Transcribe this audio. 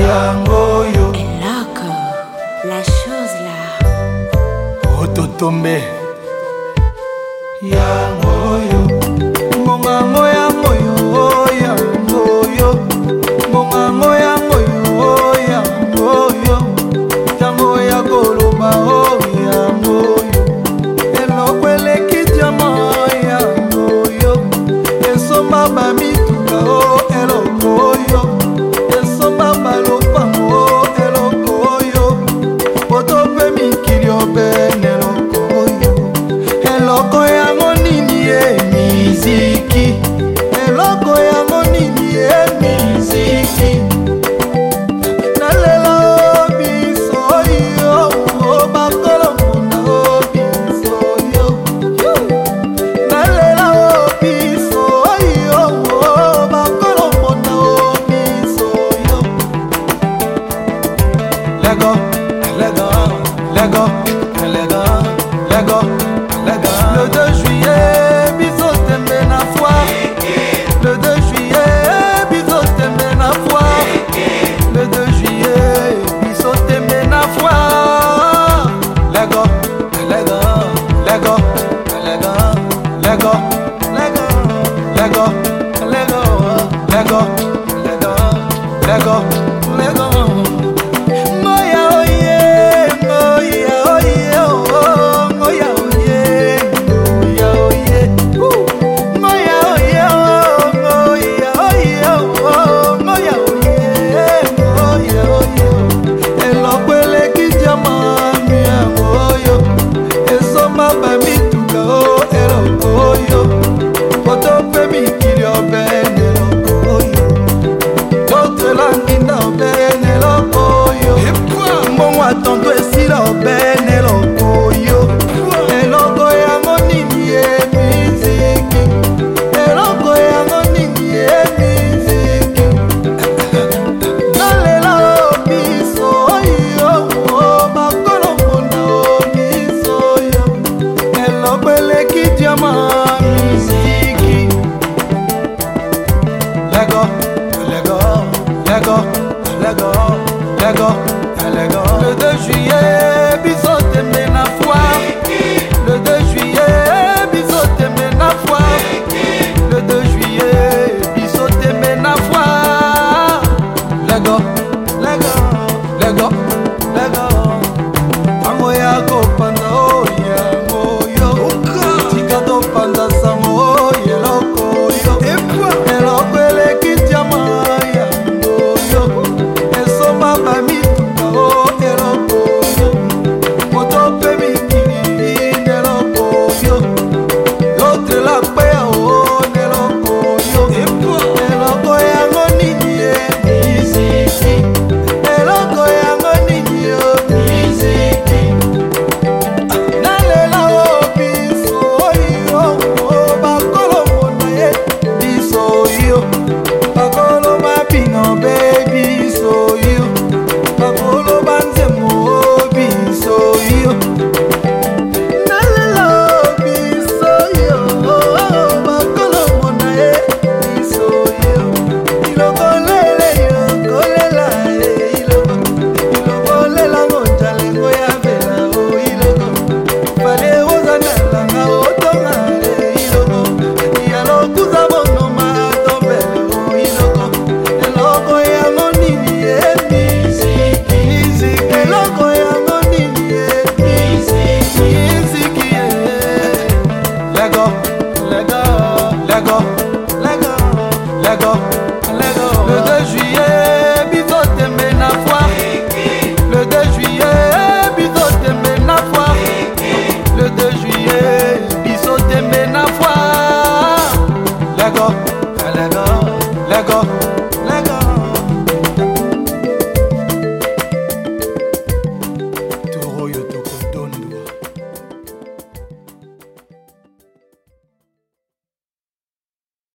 yangoyo eloko la chose la ototombe yangoyo علاقة علاقة